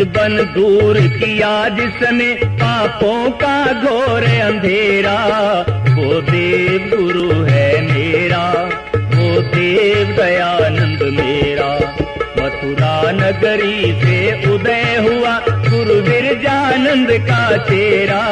बन दूर किया जिसने पापों का घोर अंधेरा। वो देव गुरु है मेरा, वो देव दयानंद मेरा। मथुरा नगरी से उदय हुआ गुरु विरजानंद का चेरा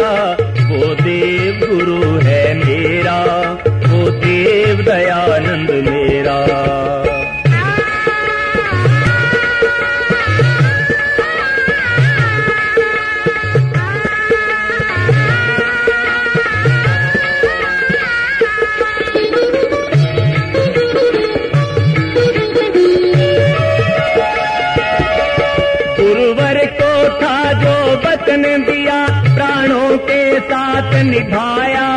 वचन दिया, प्राणों के साथ निभाया।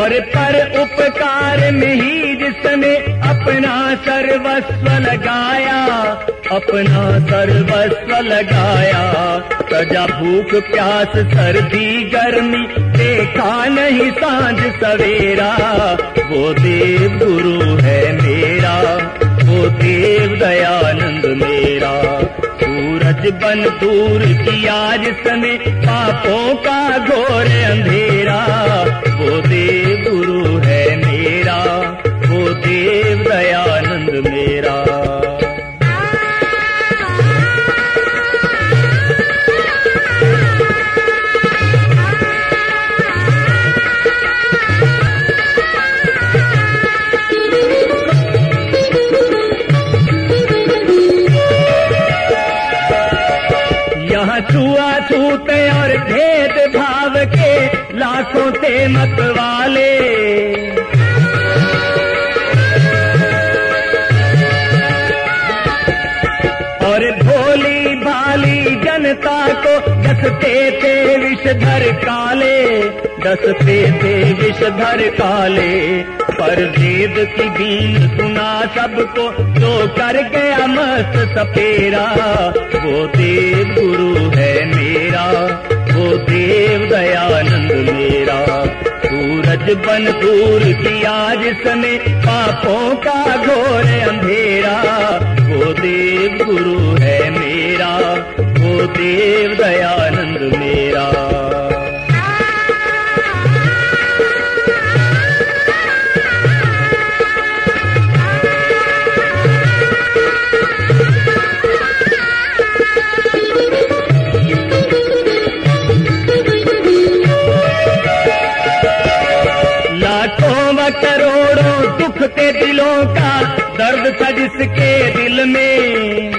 और पर उपकार में ही जिसने अपना सर्वस्व लगाया, अपना सर्वस्व लगाया। सजा भूख प्यास, सर्दी, गर्मी, देखा नहीं साँझ सवेरा। वो देव गुरु है मेरा, वो देव दयानंद मेरा। सूरज बन दूर की आज समय पापों का घोर अंधेरा। छूते और भेद भाव के लाखों थे मत वाले। और भोली भाली जनता को दसते थे विषधर काले दसते थे विषधर काले। पर भेद की बीन सुना सबको, जो कर गया मस्त सपेरा। वो देव गुरु है मेरा, वो देव दयानंद मेरा। सूरज बन दूर किया जिसने पापों का घोर अंधेरा। वो देव दर्द था जिसके दिल में।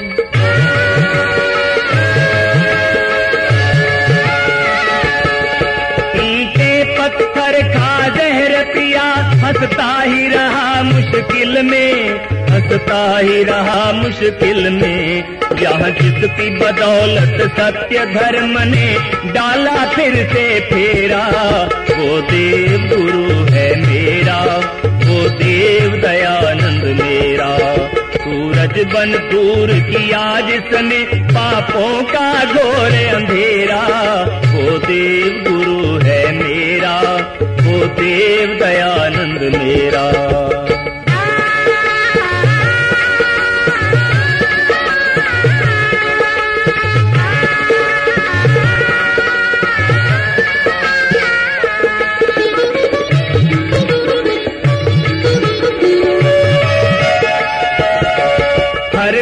ईंटे पत्थर खा जहर पिया, हंसता ही रहा मुश्किल में। हंसता ही रहा मुश्किल में। यहाँ जिसकी बदौलत सत्य धर्म ने डाला फिर से फेरा, वो देव गुरु है मेरा। देव दयानंद मेरा। सूरज बन दूर की आज जिसने पापों का घोर अंधेरा। वो देव गुरु है मेरा, वो देव दयानंद मेरा।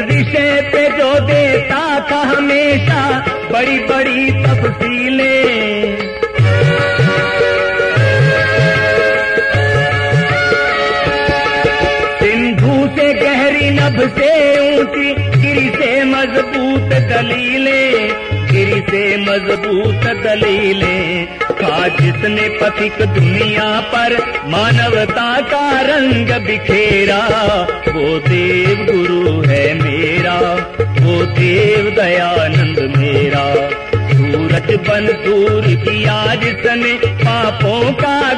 विषय पे जो देता था हमेशा, बड़ी बड़ी तफसीलें। सिंधु से गहरी नभ से ऊँची, गिरी से मज़बूत दलीलें, गिरी से मज़बूत दलीलें। था जिसने पथिक दुनिया पर मानवता का रंग बिखेरा। वो देव गुरु है मेरा, वो देव दयानंद मेरा। सूरज बन दूर किया जिसने पापों का